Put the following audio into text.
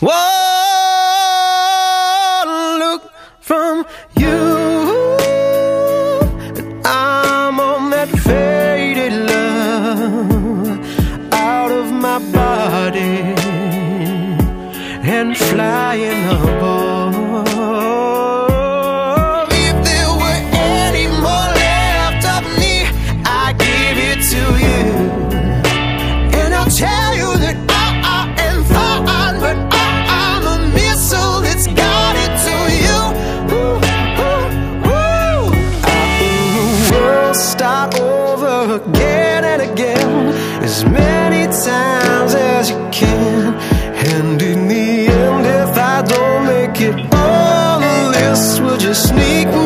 one look from you, and I'm on that faded love out of my body and flying above. As many times as you can. And in the end, if I don't make it on the list, will just sneak me